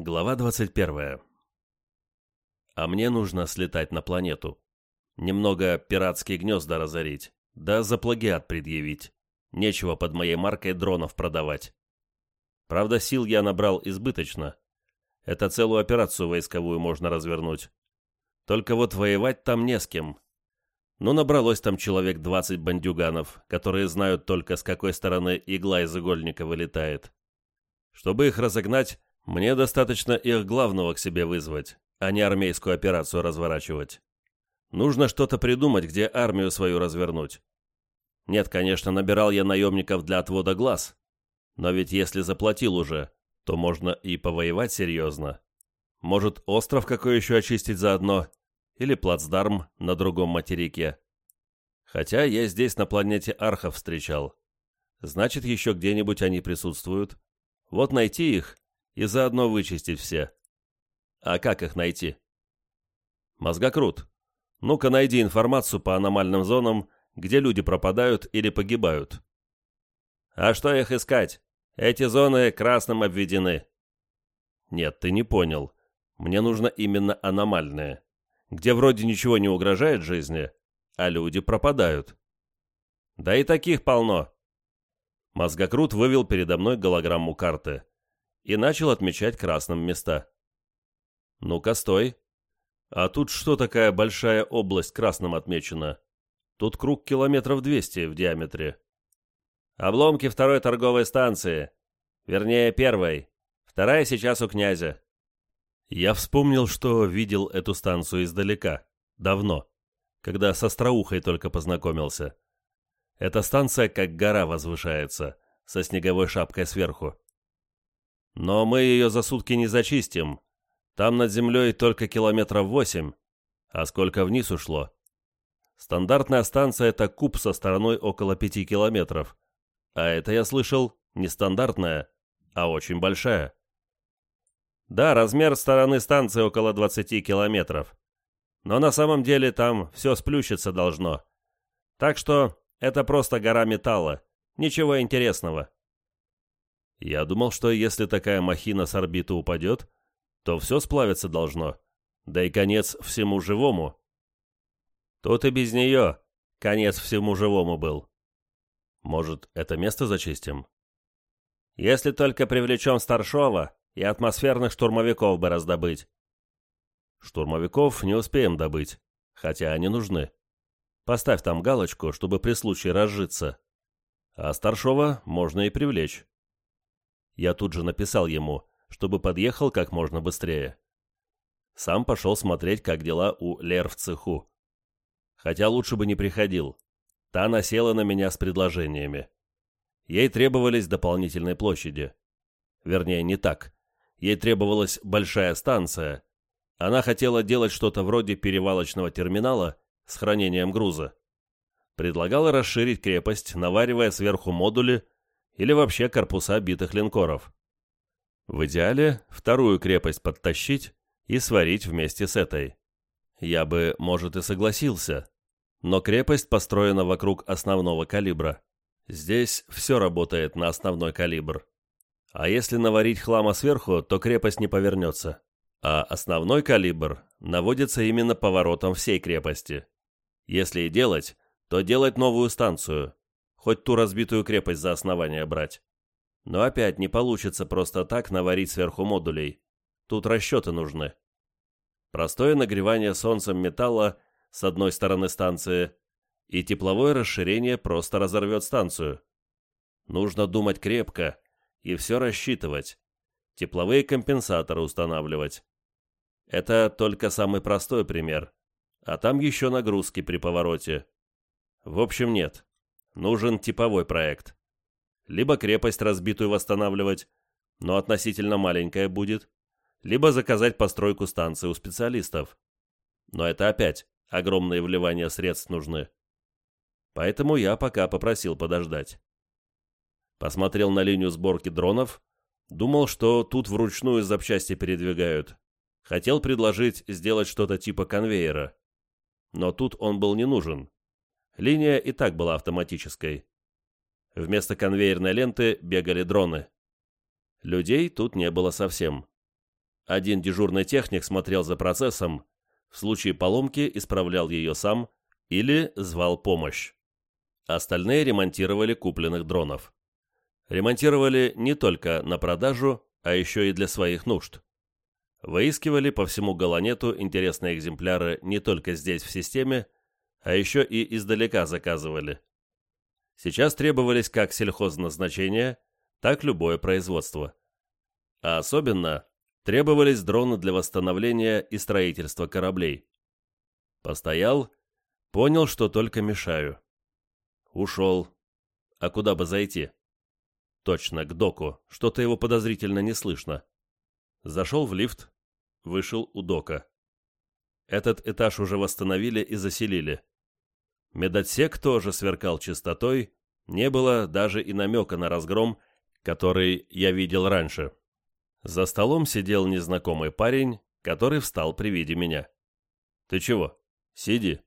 Глава 21. А мне нужно слетать на планету. Немного пиратские гнезда разорить, да за плагиат предъявить. Нечего под моей маркой дронов продавать. Правда, сил я набрал избыточно. Это целую операцию войсковую можно развернуть. Только вот воевать там не с кем. Ну, набралось там человек 20 бандюганов, которые знают только, с какой стороны игла из игольника вылетает. Чтобы их разогнать, мне достаточно их главного к себе вызвать, а не армейскую операцию разворачивать. Нужно что-то придумать, где армию свою развернуть. Нет, конечно, набирал я наемников для отвода глаз. Но ведь если заплатил уже, то можно и повоевать серьезно. Может, остров какой еще очистить заодно? Или плацдарм на другом материке? Хотя я здесь на планете Архов встречал. Значит, еще где-нибудь они присутствуют. Вот найти их и заодно вычистить все. А как их найти? Мозгокрут. Ну-ка найди информацию по аномальным зонам, где люди пропадают или погибают. А что их искать? Эти зоны красным обведены. Нет, ты не понял. Мне нужно именно аномальные, где вроде ничего не угрожает жизни, а люди пропадают. Да и таких полно. Мозгокрут вывел передо мной голограмму карты и начал отмечать красным места. «Ну-ка, стой. А тут что такая большая область красным отмечена? Тут круг километров двести в диаметре». «Обломки второй торговой станции. Вернее, первой. Вторая сейчас у князя». Я вспомнил, что видел эту станцию издалека. Давно. Когда со Остроухой только познакомился. Эта станция как гора возвышается, со снеговой шапкой сверху. Но мы ее за сутки не зачистим. Там над землей только километров восемь. А сколько вниз ушло? Стандартная станция – это куб со стороной около пяти километров. А это, я слышал, не стандартная, а очень большая. Да, размер стороны станции около 20 километров. Но на самом деле там все сплющиться должно. Так что это просто гора металла. Ничего интересного. Я думал, что если такая махина с орбиты упадет, то все сплавиться должно, да и конец всему живому. Тут и без нее конец всему живому был. Может, это место зачистим? Если только привлечем Старшова и атмосферных штурмовиков бы раздобыть. Штурмовиков не успеем добыть, хотя они нужны. Поставь там галочку, чтобы при случае разжиться. А Старшова можно и привлечь. Я тут же написал ему, чтобы подъехал как можно быстрее. Сам пошел смотреть, как дела у Лер в цеху. Хотя лучше бы не приходил. Та насела на меня с предложениями. Ей требовались дополнительные площади. Вернее, не так. Ей требовалась большая станция. Она хотела делать что-то вроде перевалочного терминала с хранением груза. Предлагала расширить крепость, наваривая сверху модули или вообще корпуса битых линкоров. В идеале вторую крепость подтащить и сварить вместе с этой. Я бы, может, и согласился, но крепость построена вокруг основного калибра. Здесь все работает на основной калибр. А если наварить хлама сверху, то крепость не повернется. А основной калибр наводится именно поворотом всей крепости. Если и делать, то делать новую станцию, хоть ту разбитую крепость за основание брать. Но опять не получится просто так наварить сверху модулей. Тут расчеты нужны. Простое нагревание солнцем металла с одной стороны станции и тепловое расширение просто разорвет станцию. Нужно думать крепко и все рассчитывать. Тепловые компенсаторы устанавливать. Это только самый простой пример. А там еще нагрузки при повороте. В общем, нет. Нужен типовой проект. Либо крепость разбитую восстанавливать, но относительно маленькая будет, либо заказать постройку станции у специалистов. Но это опять огромные вливания средств нужны. Поэтому я пока попросил подождать. Посмотрел на линию сборки дронов, думал, что тут вручную запчасти передвигают. Хотел предложить сделать что-то типа конвейера. Но тут он был не нужен. Линия и так была автоматической. Вместо конвейерной ленты бегали дроны. Людей тут не было совсем. Один дежурный техник смотрел за процессом, в случае поломки исправлял ее сам или звал помощь. Остальные ремонтировали купленных дронов. Ремонтировали не только на продажу, а еще и для своих нужд. Выискивали по всему Галанету интересные экземпляры не только здесь в системе, а еще и издалека заказывали. Сейчас требовались как сельхозназначения, так любое производство. А особенно требовались дроны для восстановления и строительства кораблей. Постоял, понял, что только мешаю. Ушел. А куда бы зайти? Точно, к доку. Что-то его подозрительно не слышно. Зашел в лифт, вышел у дока. Этот этаж уже восстановили и заселили. Медотсек тоже сверкал чистотой, не было даже и намека на разгром, который я видел раньше. За столом сидел незнакомый парень, который встал при виде меня. «Ты чего? Сиди.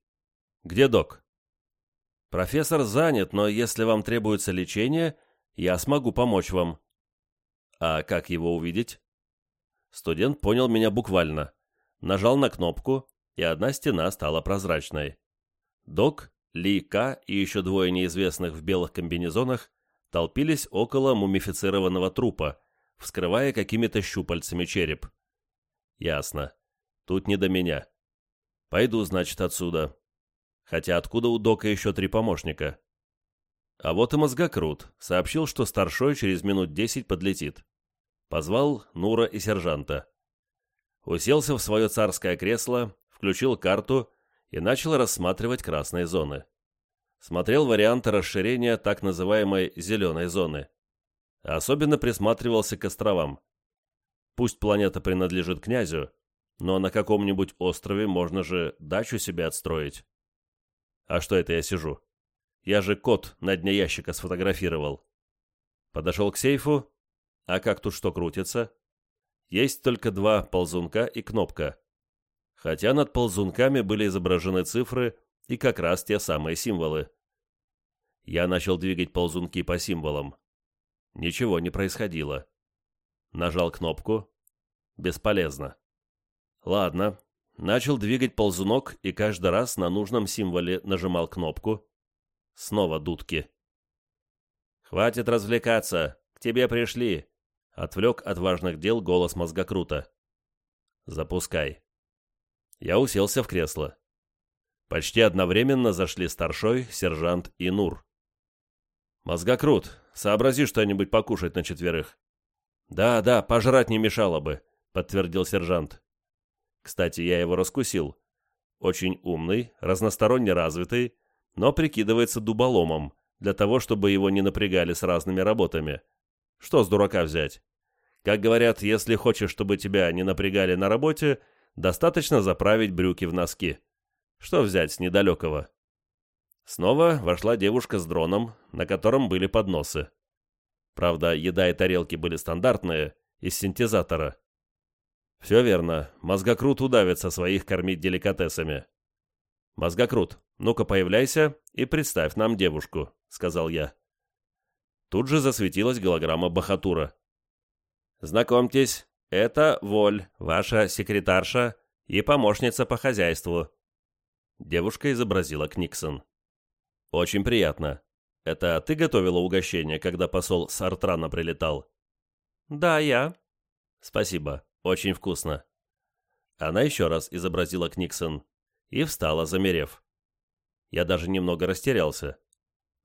Где док?» «Профессор занят, но если вам требуется лечение, я смогу помочь вам». «А как его увидеть?» Студент понял меня буквально. Нажал на кнопку, и одна стена стала прозрачной. Док, Ли К и еще двое неизвестных в белых комбинезонах толпились около мумифицированного трупа, вскрывая какими-то щупальцами череп. Ясно. Тут не до меня. Пойду, значит, отсюда. Хотя откуда у Дока еще три помощника? А вот и мозгокрут. Сообщил, что старшой через минут десять подлетит. Позвал Нура и сержанта. Уселся в свое царское кресло, включил карту и начал рассматривать красные зоны. Смотрел варианты расширения так называемой «зеленой зоны». Особенно присматривался к островам. Пусть планета принадлежит князю, но на каком-нибудь острове можно же дачу себе отстроить. А что это я сижу? Я же кот на дне ящика сфотографировал. Подошел к сейфу. А как тут что крутится? Есть только два ползунка и кнопка. Хотя над ползунками были изображены цифры и как раз те самые символы. Я начал двигать ползунки по символам. Ничего не происходило. Нажал кнопку. Бесполезно. Ладно. Начал двигать ползунок и каждый раз на нужном символе нажимал кнопку. Снова дудки. «Хватит развлекаться! К тебе пришли!» Отвлек от важных дел голос мозгокрута. «Запускай». Я уселся в кресло. Почти одновременно зашли старшой, сержант и Нур. «Мозгокрут, сообрази что-нибудь покушать на четверых». «Да, да, пожрать не мешало бы», — подтвердил сержант. Кстати, я его раскусил. Очень умный, разносторонне развитый, но прикидывается дуболомом, для того, чтобы его не напрягали с разными работами. Что с дурака взять? Как говорят, если хочешь, чтобы тебя не напрягали на работе, достаточно заправить брюки в носки. Что взять с недалекого? Снова вошла девушка с дроном, на котором были подносы. Правда, еда и тарелки были стандартные, из синтезатора. Все верно, мозгокрут удавится своих кормить деликатесами. «Мозгокрут, ну-ка появляйся и представь нам девушку», — сказал я. Тут же засветилась голограмма Бахатура. «Знакомьтесь, это Воль, ваша секретарша и помощница по хозяйству». Девушка изобразила Книксон. «Очень приятно. Это ты готовила угощение, когда посол с Артрана прилетал?» «Да, я». «Спасибо. Очень вкусно». Она еще раз изобразила Книксон и встала, замерев. Я даже немного растерялся.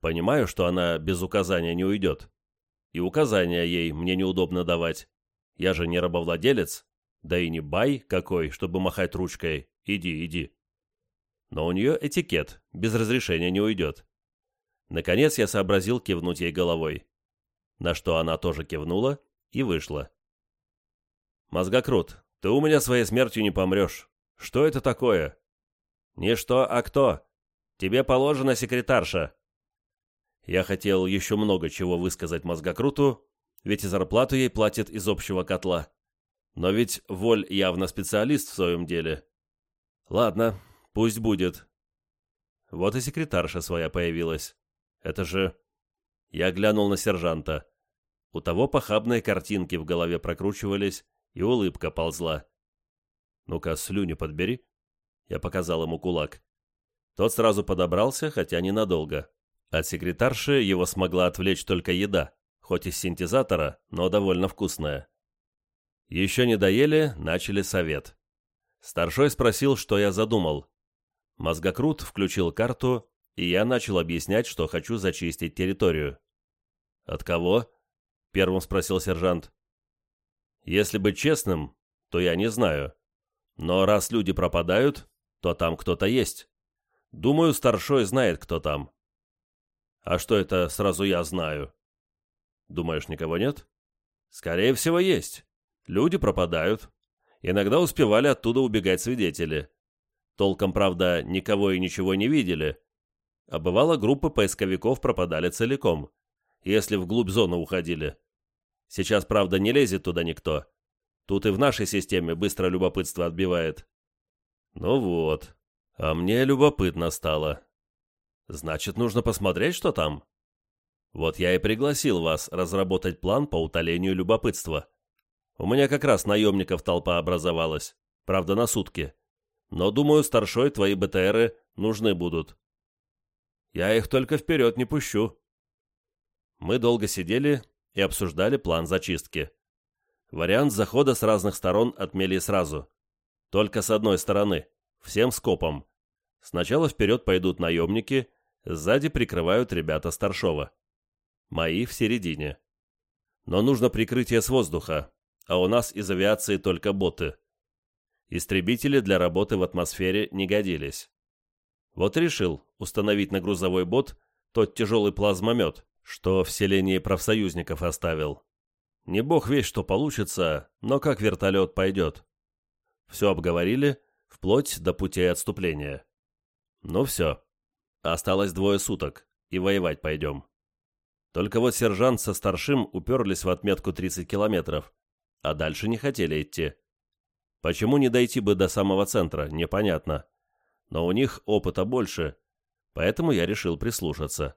Понимаю, что она без указания не уйдет. И указания ей мне неудобно давать. Я же не рабовладелец, да и не бай какой, чтобы махать ручкой «иди, иди». Но у нее этикет, без разрешения не уйдет. Наконец я сообразил кивнуть ей головой. На что она тоже кивнула и вышла. «Мозгокрут, ты у меня своей смертью не помрешь. Что это такое?» «Не что, а кто. Тебе положена секретарша». Я хотел еще много чего высказать мозгокруту, ведь и зарплату ей платят из общего котла. Но ведь Воль явно специалист в своем деле. Ладно, пусть будет. Вот и секретарша своя появилась. Это же... Я глянул на сержанта. У того похабные картинки в голове прокручивались, и улыбка ползла. «Ну-ка, слюни подбери». Я показал ему кулак. Тот сразу подобрался, хотя ненадолго. От секретарши его смогла отвлечь только еда, хоть из синтезатора, но довольно вкусная. Еще не доели, начали совет. Старшой спросил, что я задумал. Мозгокрут включил карту, и я начал объяснять, что хочу зачистить территорию. «От кого?» — первым спросил сержант. «Если быть честным, то я не знаю. Но раз люди пропадают, то там кто-то есть. Думаю, старшой знает, кто там». «А что это сразу я знаю?» «Думаешь, никого нет?» «Скорее всего, есть. Люди пропадают. Иногда успевали оттуда убегать свидетели. Толком, правда, никого и ничего не видели. А бывало, группы поисковиков пропадали целиком, если вглубь зоны уходили. Сейчас, правда, не лезет туда никто. Тут и в нашей системе быстро любопытство отбивает. Ну вот. А мне любопытно стало. Значит, нужно посмотреть, что там. Вот я и пригласил вас разработать план по утолению любопытства. У меня как раз наемников толпа образовалась, правда, на сутки. Но, думаю, старшой твои БТРы нужны будут. Я их только вперед не пущу. Мы долго сидели и обсуждали план зачистки. Вариант захода с разных сторон отмели сразу. Только с одной стороны, всем скопом. Сначала вперед пойдут наемники, сзади прикрывают ребята старшова. Мои в середине. Но нужно прикрытие с воздуха, а у нас из авиации только боты. Истребители для работы в атмосфере не годились. Вот решил установить на грузовой бот тот тяжелый плазмомет, что в селении профсоюзников оставил. Не бог весь, что получится, но как вертолет пойдет. Все обговорили, вплоть до путей отступления. Ну все. Осталось двое суток, и воевать пойдем. Только вот сержант со старшим уперлись в отметку 30 километров, а дальше не хотели идти. Почему не дойти бы до самого центра, непонятно. Но у них опыта больше, поэтому я решил прислушаться.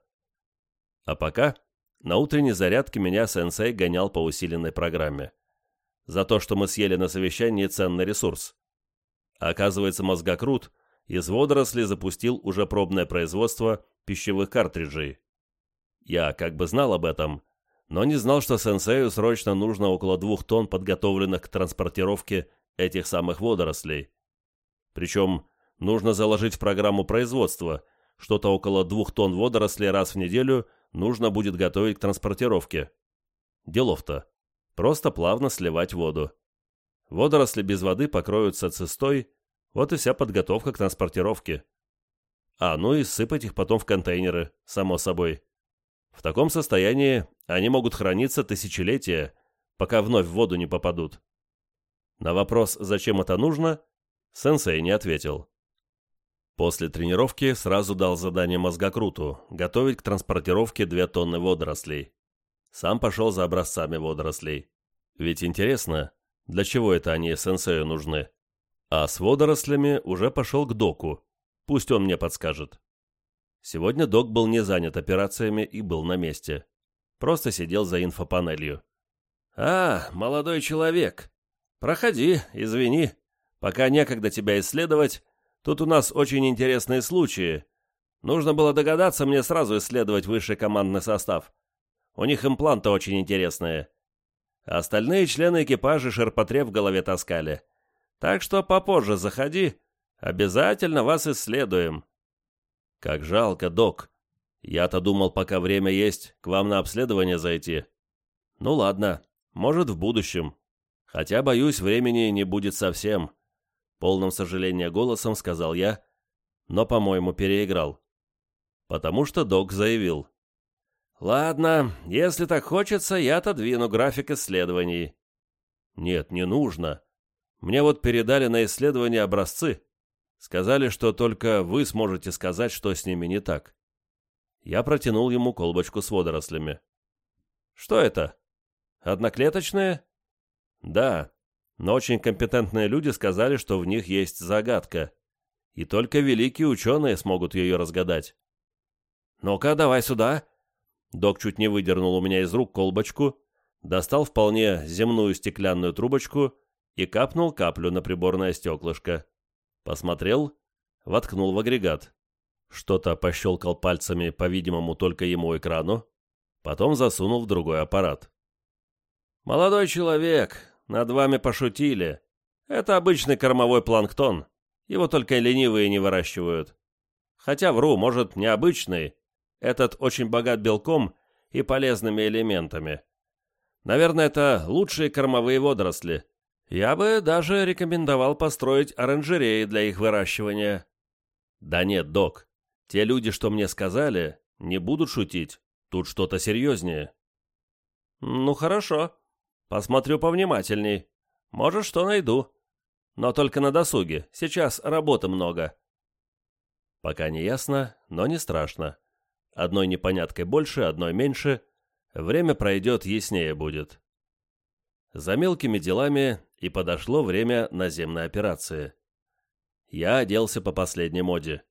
А пока на утренней зарядке меня сенсей гонял по усиленной программе. За то, что мы съели на совещании ценный ресурс. оказывается, мозгокрут из водорослей запустил уже пробное производство пищевых картриджей. Я как бы знал об этом, но не знал, что сенсею срочно нужно около двух тонн подготовленных к транспортировке этих самых водорослей. Причем нужно заложить в программу производства, что-то около двух тонн водорослей раз в неделю нужно будет готовить к транспортировке. Делов-то. Просто плавно сливать воду. Водоросли без воды покроются цистой, вот и вся подготовка к транспортировке. А, ну и сыпать их потом в контейнеры, само собой. В таком состоянии они могут храниться тысячелетия, пока вновь в воду не попадут. На вопрос, зачем это нужно, сенсей не ответил. После тренировки сразу дал задание мозгокруту готовить к транспортировке две тонны водорослей. Сам пошел за образцами водорослей. Ведь интересно, для чего это они сенсею нужны? А с водорослями уже пошел к доку. Пусть он мне подскажет. Сегодня док был не занят операциями и был на месте. Просто сидел за инфопанелью. «А, молодой человек. Проходи, извини. Пока некогда тебя исследовать, тут у нас очень интересные случаи. Нужно было догадаться мне сразу исследовать высший командный состав. У них импланты очень интересные. Остальные члены экипажа ширпотреб в голове таскали. Так что попозже заходи. Обязательно вас исследуем. «Как жалко, док. Я-то думал, пока время есть, к вам на обследование зайти. Ну ладно, может, в будущем. Хотя, боюсь, времени не будет совсем». Полным сожаления голосом сказал я, но, по-моему, переиграл. Потому что док заявил. «Ладно, если так хочется, я отодвину график исследований». «Нет, не нужно. Мне вот передали на исследование образцы. Сказали, что только вы сможете сказать, что с ними не так. Я протянул ему колбочку с водорослями. Что это? Одноклеточные? Да, но очень компетентные люди сказали, что в них есть загадка. И только великие ученые смогут ее разгадать. «Ну-ка, давай сюда!» Док чуть не выдернул у меня из рук колбочку, достал вполне земную стеклянную трубочку и капнул каплю на приборное стеклышко. Посмотрел, воткнул в агрегат. Что-то пощелкал пальцами, по-видимому, только ему экрану, потом засунул в другой аппарат. «Молодой человек, над вами пошутили. Это обычный кормовой планктон. Его только ленивые не выращивают. Хотя вру, может, необычный. Этот очень богат белком и полезными элементами. Наверное, это лучшие кормовые водоросли. Я бы даже рекомендовал построить оранжереи для их выращивания. Да нет, док. Те люди, что мне сказали, не будут шутить. Тут что-то серьезнее. Ну хорошо. Посмотрю повнимательней. Может, что найду. Но только на досуге. Сейчас работы много. Пока не ясно, но не страшно. Одной непоняткой больше, одной меньше. Время пройдет, яснее будет. За мелкими делами и подошло время наземной операции. Я оделся по последней моде.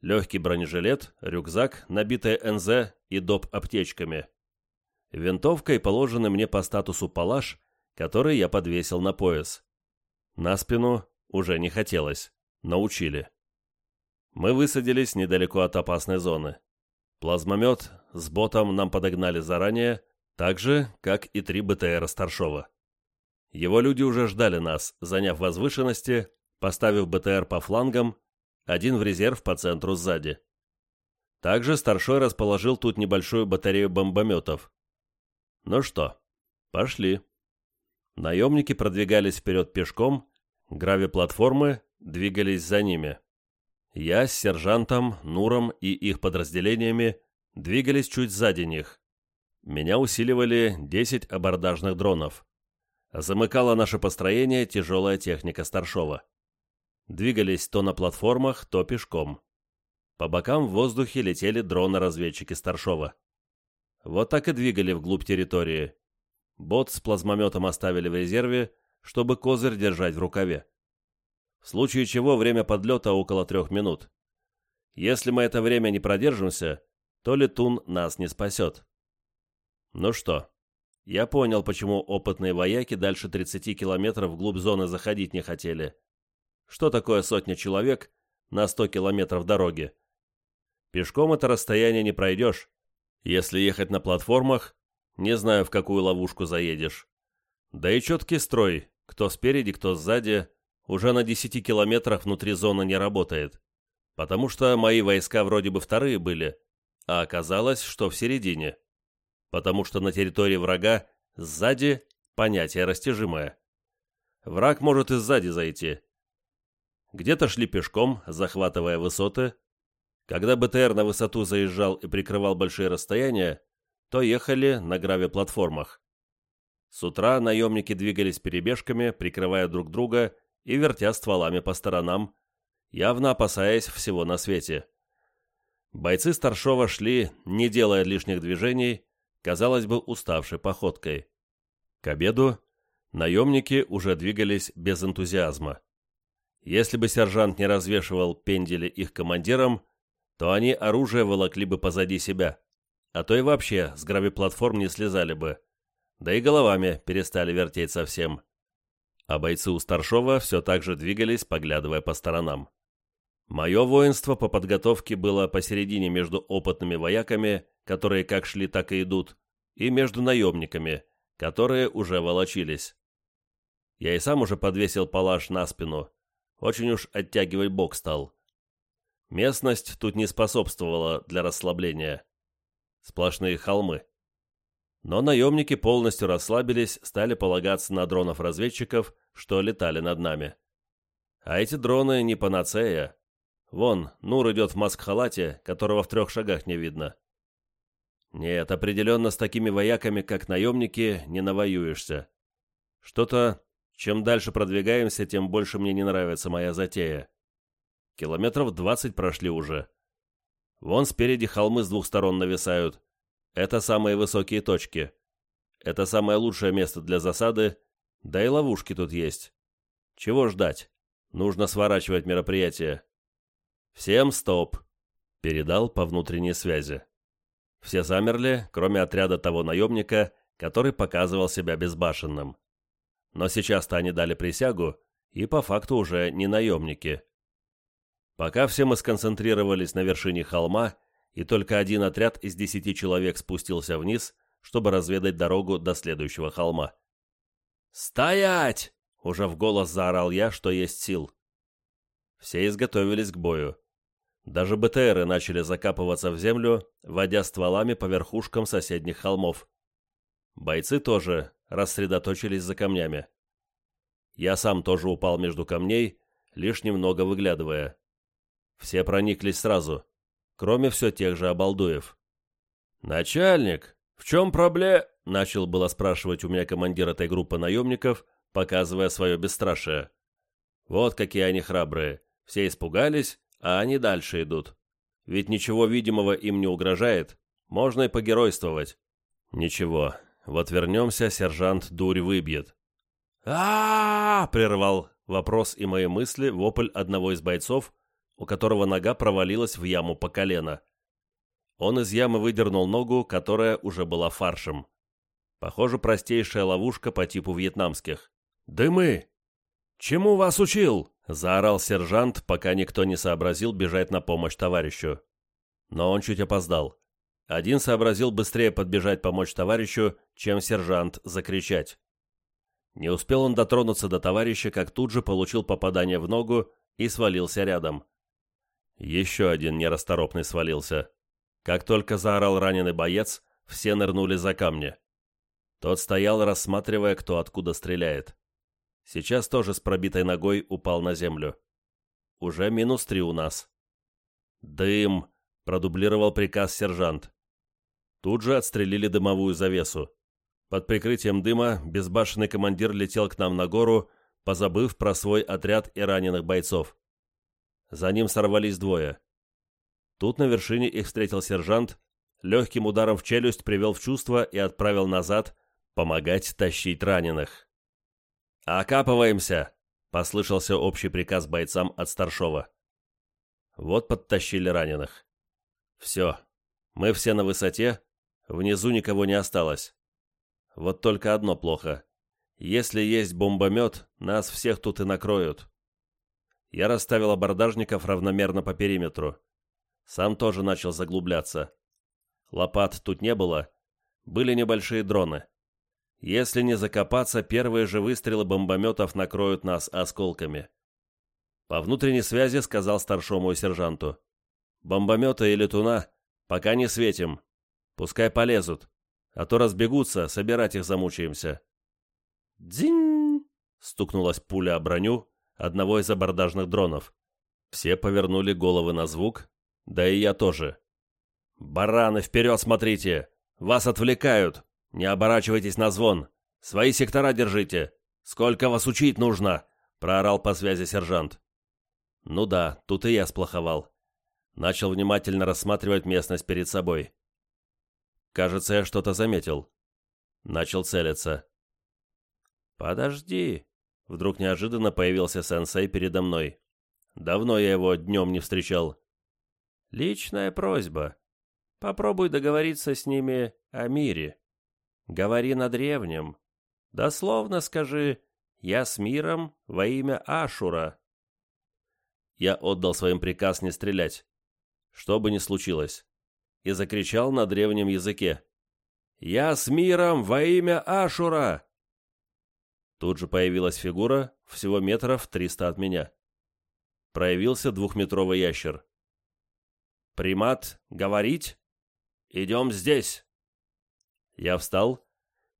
Легкий бронежилет, рюкзак, набитый НЗ и доп. аптечками. Винтовка и положенный мне по статусу палаш, который я подвесил на пояс. На спину уже не хотелось. Научили. Мы высадились недалеко от опасной зоны. Плазмомет с ботом нам подогнали заранее, так же, как и три БТРа Старшова. Его люди уже ждали нас, заняв возвышенности, поставив БТР по флангам, один в резерв по центру сзади. Также Старшой расположил тут небольшую батарею бомбометов. Ну что, пошли. Наемники продвигались вперед пешком, грави-платформы двигались за ними. Я с сержантом, Нуром и их подразделениями двигались чуть сзади них. Меня усиливали 10 абордажных дронов. Замыкала наше построение тяжелая техника Старшова. Двигались то на платформах, то пешком. По бокам в воздухе летели дроны-разведчики Старшова. Вот так и двигали вглубь территории. Бот с плазмометом оставили в резерве, чтобы козырь держать в рукаве. В случае чего время подлета около трех минут. Если мы это время не продержимся, то летун нас не спасет. Ну что, я понял, почему опытные вояки дальше 30 километров вглубь зоны заходить не хотели. Что такое сотня человек на 100 километров дороги? Пешком это расстояние не пройдешь. Если ехать на платформах, не знаю, в какую ловушку заедешь. Да и четкий строй, кто спереди, кто сзади, уже на 10 километрах внутри зоны не работает. Потому что мои войска вроде бы вторые были, а оказалось, что в середине потому что на территории врага сзади понятие растяжимое. Враг может и сзади зайти. Где-то шли пешком, захватывая высоты. Когда БТР на высоту заезжал и прикрывал большие расстояния, то ехали на граве-платформах. С утра наемники двигались перебежками, прикрывая друг друга и вертя стволами по сторонам, явно опасаясь всего на свете. Бойцы Старшова шли, не делая лишних движений, казалось бы, уставшей походкой. К обеду наемники уже двигались без энтузиазма. Если бы сержант не развешивал пендели их командирам, то они оружие волокли бы позади себя, а то и вообще с гравиплатформ не слезали бы, да и головами перестали вертеть совсем. А бойцы у Старшова все так же двигались, поглядывая по сторонам. Мое воинство по подготовке было посередине между опытными вояками которые как шли, так и идут, и между наемниками, которые уже волочились. Я и сам уже подвесил палаш на спину, очень уж оттягивать бок стал. Местность тут не способствовала для расслабления. Сплошные холмы. Но наемники полностью расслабились, стали полагаться на дронов-разведчиков, что летали над нами. А эти дроны не панацея. Вон, Нур идет в маск-халате, которого в трех шагах не видно. Нет, определенно с такими вояками, как наемники, не навоюешься. Что-то, чем дальше продвигаемся, тем больше мне не нравится моя затея. Километров двадцать прошли уже. Вон спереди холмы с двух сторон нависают. Это самые высокие точки. Это самое лучшее место для засады, да и ловушки тут есть. Чего ждать? Нужно сворачивать мероприятие. Всем стоп. Передал по внутренней связи. Все замерли, кроме отряда того наемника, который показывал себя безбашенным. но сейчас-то они дали присягу, и по факту уже не наемники. Пока все мы сконцентрировались на вершине холма, и только один отряд из десяти человек спустился вниз, чтобы разведать дорогу до следующего холма. «Стоять!» — уже в голос заорал я, что есть сил. Все изготовились к бою. Даже БТРы начали закапываться в землю, водя стволами по верхушкам соседних холмов. Бойцы тоже рассредоточились за камнями. Я сам тоже упал между камней, лишь немного выглядывая. Все прониклись сразу, кроме все тех же обалдуев. «Начальник, в чем проблема?» — начал было спрашивать у меня командир этой группы наемников, показывая свое бесстрашие. «Вот какие они храбрые. Все испугались, а они дальше идут. Ведь ничего видимого им не угрожает. Можно и погеройствовать». «Ничего, вот вернемся, сержант дурь выбьет а, прервал вопрос и мои мысли вопль одного из бойцов, у которого нога провалилась в яму по колено. Он из ямы выдернул ногу, которая уже была фаршем. Похоже, простейшая ловушка по типу вьетнамских. «Дымы! Чему вас учил?» — заорал сержант, пока никто не сообразил бежать на помощь товарищу. Но он чуть опоздал. Один сообразил быстрее подбежать помочь товарищу, чем сержант закричать. Не успел он дотронуться до товарища, как тут же получил попадание в ногу и свалился рядом. Еще один нерасторопный свалился. Как только заорал раненый боец, все нырнули за камни. Тот стоял, рассматривая, кто откуда стреляет. Сейчас тоже с пробитой ногой упал на землю. Уже минус три у нас. «Дым!» — продублировал приказ сержант. Тут же отстрелили дымовую завесу. Под прикрытием дыма безбашенный командир летел к нам на гору, позабыв про свой отряд и раненых бойцов. За ним сорвались двое. Тут на вершине их встретил сержант, легким ударом в челюсть привел в чувство и отправил назад помогать тащить раненых. «Окапываемся!» — послышался общий приказ бойцам от старшова. Вот подтащили раненых. «Все, мы все на высоте, внизу никого не осталось. Вот только одно плохо. Если есть бомбомет, нас всех тут и накроют. Я расставил абордажников равномерно по периметру. Сам тоже начал заглубляться. Лопат тут не было. Были небольшие дроны. Если не закопаться, первые же выстрелы бомбометов накроют нас осколками. По внутренней связи сказал старшому сержанту. «Бомбометы и летуна пока не светим. Пускай полезут а то разбегутся, собирать их замучаемся». «Дзинь!» — стукнулась пуля о броню одного из абордажных дронов. Все повернули головы на звук, да и я тоже. «Бараны, вперед смотрите! Вас отвлекают! Не оборачивайтесь на звон! Свои сектора держите! Сколько вас учить нужно?» — проорал по связи сержант. «Ну да, тут и я сплоховал». Начал внимательно рассматривать местность перед собой. Кажется, я что-то заметил. Начал целиться. «Подожди!» Вдруг неожиданно появился сенсей передо мной. Давно я его днем не встречал. «Личная просьба. Попробуй договориться с ними о мире. Говори на древнем. Дословно скажи «Я с миром во имя Ашура». Я отдал своим приказ не стрелять. Что бы ни случилось и закричал на древнем языке. «Я с миром во имя Ашура!» Тут же появилась фигура, всего метров триста от меня. Проявился двухметровый ящер. «Примат, говорить? Идем здесь!» Я встал,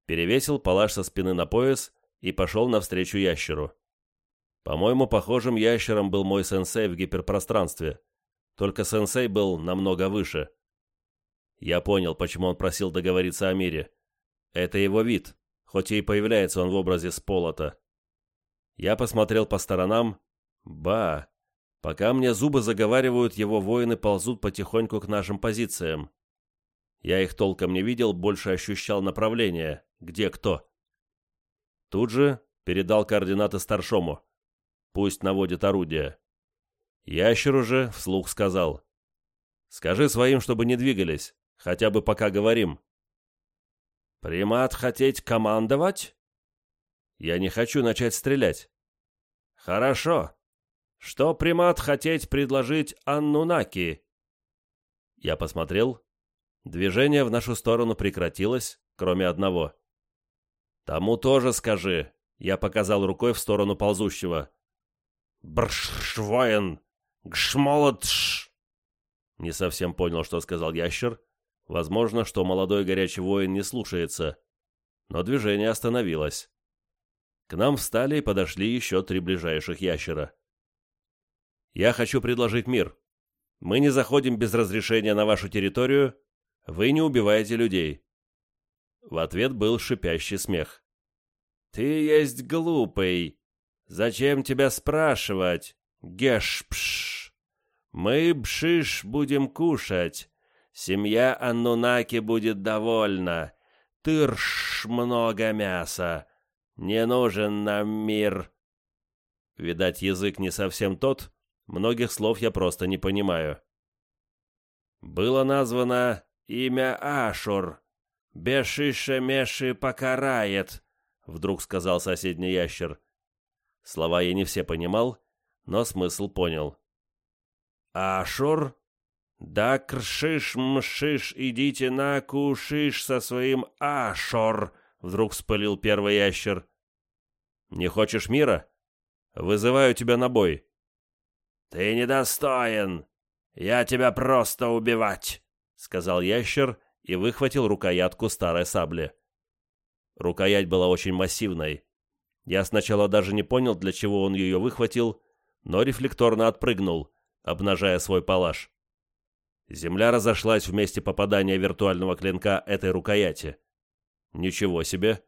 перевесил палаш со спины на пояс и пошел навстречу ящеру. По-моему, похожим ящером был мой сенсей в гиперпространстве, только сенсей был намного выше. Я понял, почему он просил договориться о мире. Это его вид, хоть и появляется он в образе сполота. Я посмотрел по сторонам. Ба! Пока мне зубы заговаривают, его воины ползут потихоньку к нашим позициям. Я их толком не видел, больше ощущал направление, где кто. Тут же передал координаты старшому. Пусть наводит орудие. Ящер уже вслух сказал. «Скажи своим, чтобы не двигались. Хотя бы пока говорим. «Примат хотеть командовать?» Я не хочу начать стрелять. Хорошо. Что примат хотеть предложить Аннунаки? Я посмотрел. Движение в нашу сторону прекратилось, кроме одного. Тому тоже скажи. Я показал рукой в сторону ползущего. Бршвоен! Гшмолотш! Не совсем понял, что сказал ящер. Возможно, что молодой горячий воин не слушается. Но движение остановилось. К нам встали и подошли еще три ближайших ящера. «Я хочу предложить мир. Мы не заходим без разрешения на вашу территорию, вы не убиваете людей». В ответ был шипящий смех. «Ты есть глупый. Зачем тебя спрашивать? Гешпш. Мы, бшиш, будем кушать. Семья Аннунаки будет довольна. Тырш много мяса. Не нужен нам мир. Видать, язык не совсем тот, многих слов я просто не понимаю. Было названо имя Ашур. Бешиша-меши покарает, вдруг сказал соседний ящер. Слова я не все понимал, но смысл понял. Ашур? Да кршиш-мшиш, идите на кушиш со своим Ашур, вдруг вспылил первый ящер. Не хочешь мира? Вызываю тебя на бой. Ты недостоин. Я тебя просто убивать, сказал ящер и выхватил рукоятку старой сабли. Рукоять была очень массивной. Я сначала даже не понял, для чего он ее выхватил, но рефлекторно отпрыгнул, обнажая свой палаш. Земля разошлась в месте попадания виртуального клинка этой рукояти. Ничего себе!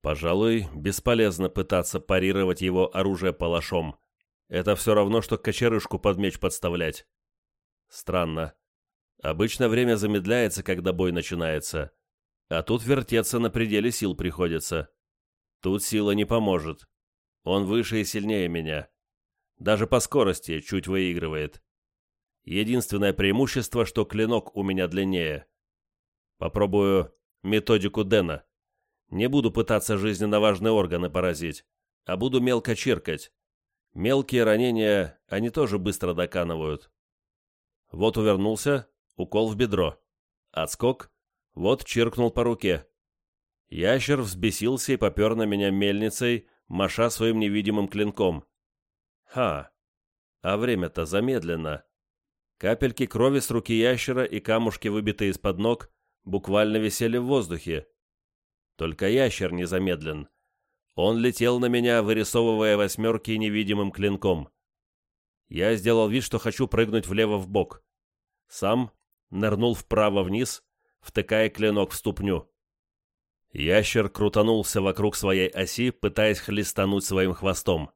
Пожалуй, бесполезно пытаться парировать его оружие палашом. Это все равно, что кочерышку под меч подставлять. Странно. Обычно время замедляется, когда бой начинается. А тут вертеться на пределе сил приходится. Тут сила не поможет. Он выше и сильнее меня. Даже по скорости чуть выигрывает. Единственное преимущество, что клинок у меня длиннее. Попробую методику Дэна. Не буду пытаться жизненно важные органы поразить, а буду мелко чиркать. Мелкие ранения они тоже быстро доканывают. Вот увернулся, укол в бедро. Отскок, вот чиркнул по руке. Ящер взбесился и попер на меня мельницей, маша своим невидимым клинком. Ха! А время-то замедленно. Капельки крови с руки ящера и камушки, выбитые из-под ног, буквально висели в воздухе. Только ящер не замедлен. Он летел на меня, вырисовывая восьмерки невидимым клинком. Я сделал вид, что хочу прыгнуть влево в бок. Сам нырнул вправо вниз, втыкая клинок в ступню. Ящер крутанулся вокруг своей оси, пытаясь хлестануть своим хвостом.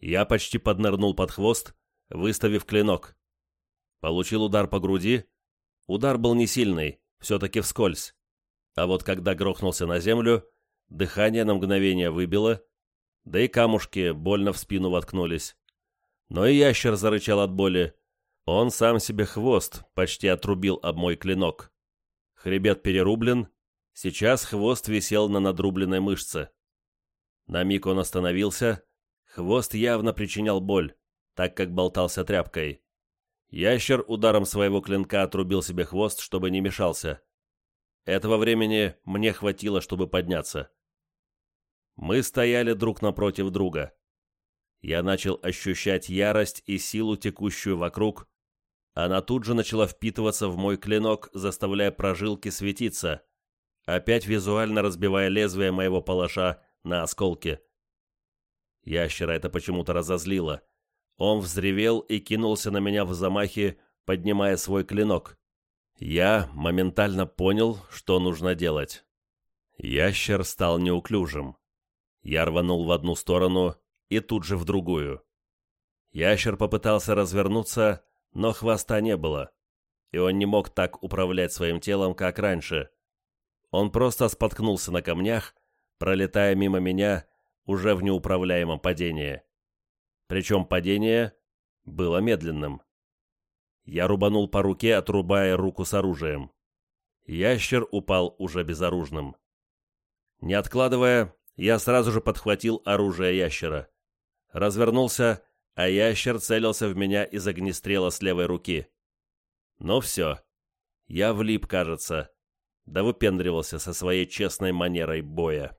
Я почти поднырнул под хвост, выставив клинок. Получил удар по груди. Удар был не сильный, все-таки вскользь. А вот когда грохнулся на землю, дыхание на мгновение выбило, да и камушки больно в спину воткнулись. Но и ящер зарычал от боли. Он сам себе хвост почти отрубил об мой клинок. Хребет перерублен, сейчас хвост висел на надрубленной мышце. На миг он остановился, хвост явно причинял боль, так как болтался тряпкой. Ящер ударом своего клинка отрубил себе хвост, чтобы не мешался. Этого времени мне хватило, чтобы подняться. Мы стояли друг напротив друга. Я начал ощущать ярость и силу, текущую вокруг. Она тут же начала впитываться в мой клинок, заставляя прожилки светиться, опять визуально разбивая лезвие моего палаша на осколки. Ящера это почему-то разозлило. Он взревел и кинулся на меня в замахе, поднимая свой клинок. Я моментально понял, что нужно делать. Ящер стал неуклюжим. Я рванул в одну сторону и тут же в другую. Ящер попытался развернуться, но хвоста не было, и он не мог так управлять своим телом, как раньше. Он просто споткнулся на камнях, пролетая мимо меня уже в неуправляемом падении. Причем падение было медленным. Я рубанул по руке, отрубая руку с оружием. Ящер упал уже безоружным. Не откладывая, Я сразу же подхватил оружие ящера. Развернулся, а ящер целился в меня из огнестрела с левой руки. Ну все. Я влип, кажется. Да выпендривался со своей честной манерой боя.